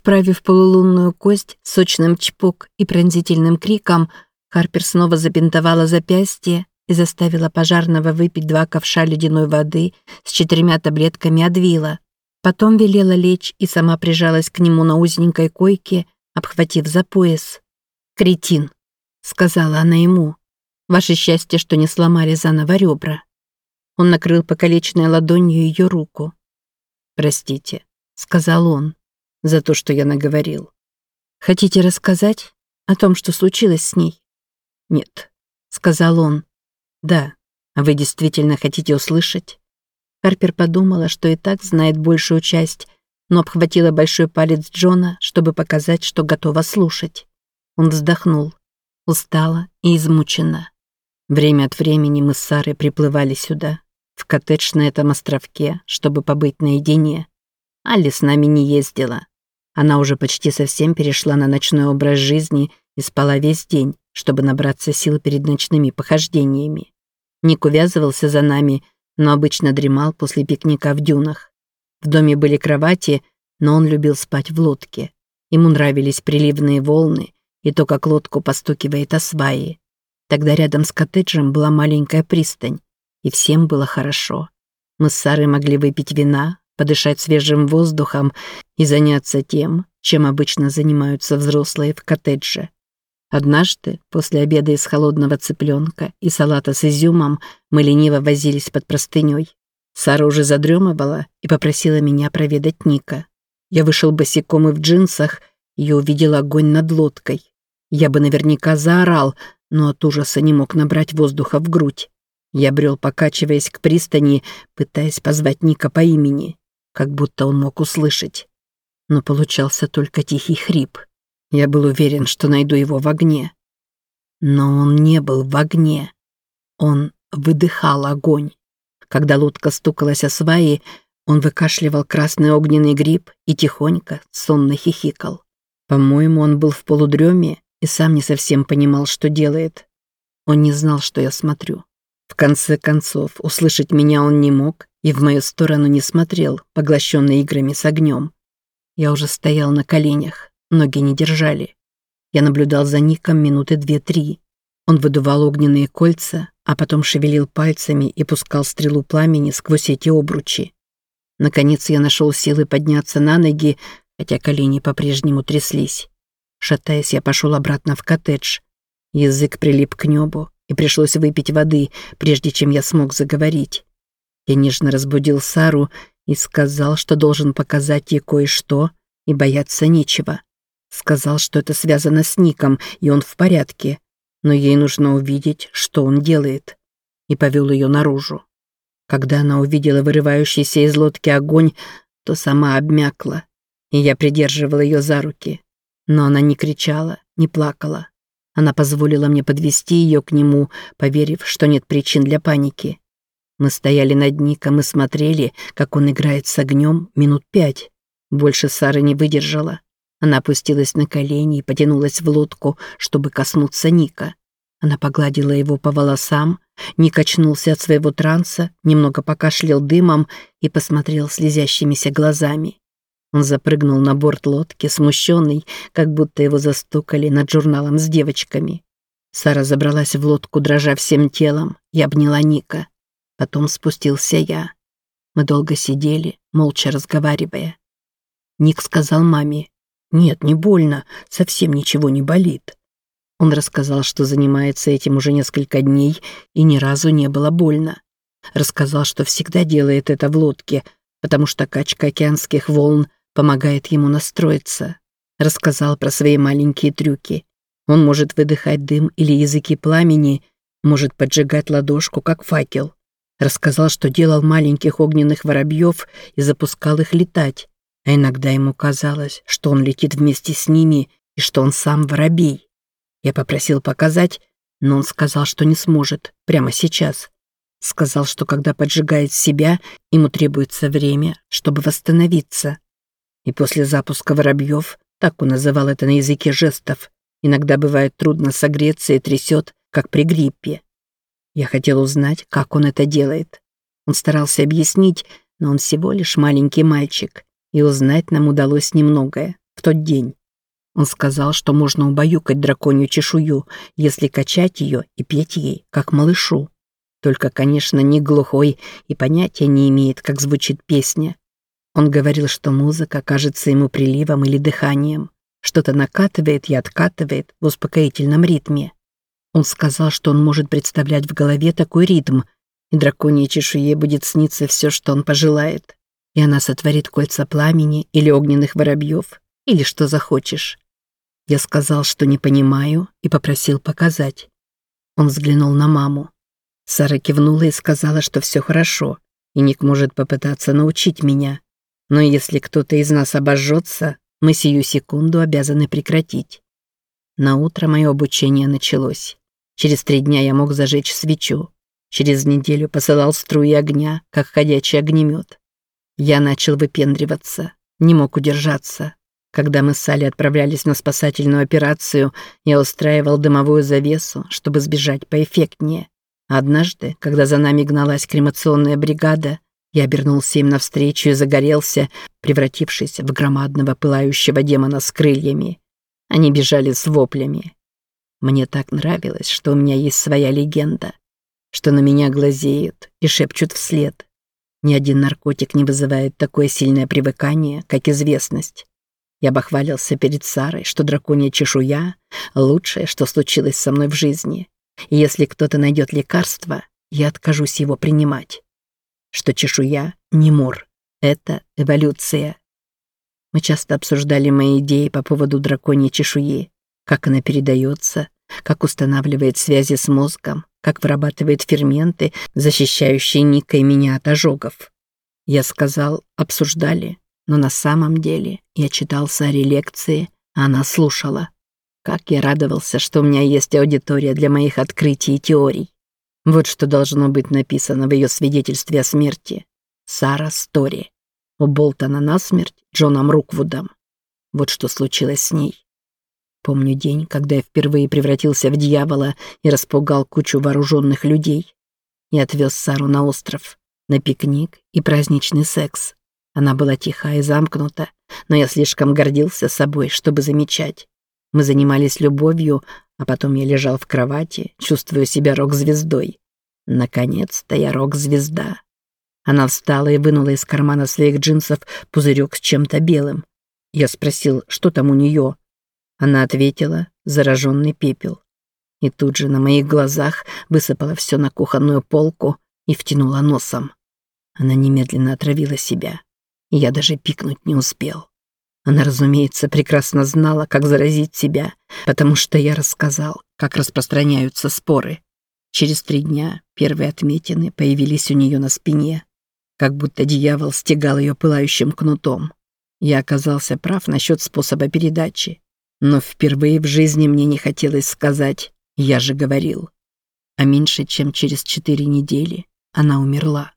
Вправив полулунную кость сочным чпок и пронзительным криком, Харпер снова забинтовала запястье и заставила пожарного выпить два ковша ледяной воды с четырьмя таблетками Адвила. Потом велела лечь и сама прижалась к нему на узенькой койке, обхватив за пояс. «Кретин», — сказала она ему. «Ваше счастье, что не сломали заново ребра». Он накрыл покалеченной ладонью ее руку. «Простите», — сказал он, — «за то, что я наговорил». «Хотите рассказать о том, что случилось с ней?» «Нет», — сказал он. «Да, а вы действительно хотите услышать?» Харпер подумала, что и так знает большую часть, но обхватила большой палец Джона, чтобы показать, что готова слушать. Он вздохнул, устала и измучена. Время от времени мы с Сарой приплывали сюда, в коттедж на этом островке, чтобы побыть наедине. Алли с нами не ездила. Она уже почти совсем перешла на ночной образ жизни и спала весь день, чтобы набраться сил перед ночными похождениями. Ник увязывался за нами, но обычно дремал после пикника в дюнах. В доме были кровати, но он любил спать в лодке. Ему нравились приливные волны и то, как лодку постукивает о сваи. Тогда рядом с коттеджем была маленькая пристань, и всем было хорошо. Мы с Сарой могли выпить вина, подышать свежим воздухом и заняться тем, чем обычно занимаются взрослые в коттедже. Однажды, после обеда из холодного цыпленка и салата с изюмом, мы лениво возились под простыней. Сара уже задремывала и попросила меня проведать Ника. Я вышел босиком и в джинсах и увидел огонь над лодкой. Я бы наверняка заорал, но от ужаса не мог набрать воздуха в грудь. Я брел, покачиваясь к пристани, пытаясь позвать Ника по имени, как будто он мог услышать. Но получался только тихий хрип. Я был уверен, что найду его в огне. Но он не был в огне. Он выдыхал огонь. Когда лодка стукалась о сваи, он выкашливал красный огненный гриб и тихонько, сонно хихикал. По-моему, он был в полудреме и сам не совсем понимал, что делает. Он не знал, что я смотрю. В конце концов, услышать меня он не мог и в мою сторону не смотрел, поглощенный играми с огнем. Я уже стоял на коленях, ноги не держали. Я наблюдал за Ником минуты две-три. Он выдувал огненные кольца, а потом шевелил пальцами и пускал стрелу пламени сквозь эти обручи. Наконец я нашел силы подняться на ноги, хотя колени по-прежнему тряслись. Шатаясь, я пошел обратно в коттедж. Язык прилип к небу, и пришлось выпить воды, прежде чем я смог заговорить. Я нежно разбудил Сару и сказал, что должен показать ей кое-что, и бояться нечего. Сказал, что это связано с Ником, и он в порядке, но ей нужно увидеть, что он делает. И повел ее наружу. Когда она увидела вырывающийся из лодки огонь, то сама обмякла, и я придерживал ее за руки. Но она не кричала, не плакала. Она позволила мне подвести ее к нему, поверив, что нет причин для паники. Мы стояли над Ником и смотрели, как он играет с огнем минут пять. Больше Сара не выдержала. Она опустилась на колени и потянулась в лодку, чтобы коснуться Ника. Она погладила его по волосам, Ник очнулся от своего транса, немного покашлял дымом и посмотрел слезящимися глазами. Он запрыгнул на борт лодки, смущенный, как будто его застукали над журналом с девочками. Сара забралась в лодку, дрожа всем телом, и обняла Ника. Потом спустился я. Мы долго сидели, молча разговаривая. Ник сказал маме, «Нет, не больно, совсем ничего не болит». Он рассказал, что занимается этим уже несколько дней и ни разу не было больно. Рассказал, что всегда делает это в лодке, потому что качка океанских волн помогает ему настроиться. Рассказал про свои маленькие трюки. Он может выдыхать дым или языки пламени, может поджигать ладошку, как факел. Рассказал, что делал маленьких огненных воробьев и запускал их летать. А иногда ему казалось, что он летит вместе с ними и что он сам воробей. Я попросил показать, но он сказал, что не сможет, прямо сейчас. Сказал, что когда поджигает себя, ему требуется время, чтобы восстановиться. И после запуска воробьев, так он называл это на языке жестов, иногда бывает трудно согреться и трясет, как при гриппе. Я хотел узнать, как он это делает. Он старался объяснить, но он всего лишь маленький мальчик, и узнать нам удалось немногое, в тот день. Он сказал, что можно убаюкать драконью чешую, если качать ее и петь ей, как малышу. Только, конечно, не глухой и понятия не имеет, как звучит песня. Он говорил, что музыка кажется ему приливом или дыханием. Что-то накатывает и откатывает в успокоительном ритме. Он сказал, что он может представлять в голове такой ритм, и драконьей чешуе будет сниться все, что он пожелает. И она сотворит кольца пламени или огненных воробьев, или что захочешь. Я сказал, что не понимаю, и попросил показать. Он взглянул на маму. Сара кивнула и сказала, что все хорошо, и Ник может попытаться научить меня. Но если кто-то из нас обожжется, мы сию секунду обязаны прекратить. На утро мое обучение началось. Через три дня я мог зажечь свечу. Через неделю посылал струи огня, как ходячий огнемет. Я начал выпендриваться, не мог удержаться. Когда мы с Салли отправлялись на спасательную операцию, я устраивал дымовую завесу, чтобы сбежать поэффектнее. Однажды, когда за нами гналась кремационная бригада, я обернулся им навстречу и загорелся, превратившись в громадного пылающего демона с крыльями. Они бежали с воплями. Мне так нравилось, что у меня есть своя легенда, что на меня глазеют и шепчут вслед. Ни один наркотик не вызывает такое сильное привыкание, как известность. Я бахвалился перед Сарой, что драконья чешуя — лучшее, что случилось со мной в жизни. И если кто-то найдет лекарство, я откажусь его принимать. Что чешуя — не мор. Это эволюция. Мы часто обсуждали мои идеи по поводу драконьей чешуи, как она передается, как устанавливает связи с мозгом, как вырабатывает ферменты, защищающие Ника и меня от ожогов. Я сказал, обсуждали, но на самом деле я читал Саре лекции, а она слушала. Как я радовался, что у меня есть аудитория для моих открытий и теорий. Вот что должно быть написано в ее свидетельстве о смерти. Сара Стори. У Болтона насмерть Джоном Руквудом. Вот что случилось с ней. Помню день, когда я впервые превратился в дьявола и распугал кучу вооруженных людей. И отвез Сару на остров, на пикник и праздничный секс. Она была тиха и замкнута, но я слишком гордился собой, чтобы замечать. Мы занимались любовью, а потом я лежал в кровати, чувствуя себя рок-звездой. Наконец-то я рок-звезда. Она встала и вынула из кармана своих джинсов пузырек с чем-то белым. Я спросил, что там у нее, она ответила «зараженный пепел». И тут же на моих глазах высыпала все на кухонную полку и втянула носом. Она немедленно отравила себя, и я даже пикнуть не успел. Она, разумеется, прекрасно знала, как заразить себя, потому что я рассказал, как распространяются споры. Через три дня первые отметины появились у нее на спине, как будто дьявол стегал ее пылающим кнутом. Я оказался прав насчет способа передачи. Но впервые в жизни мне не хотелось сказать «я же говорил». А меньше чем через четыре недели она умерла.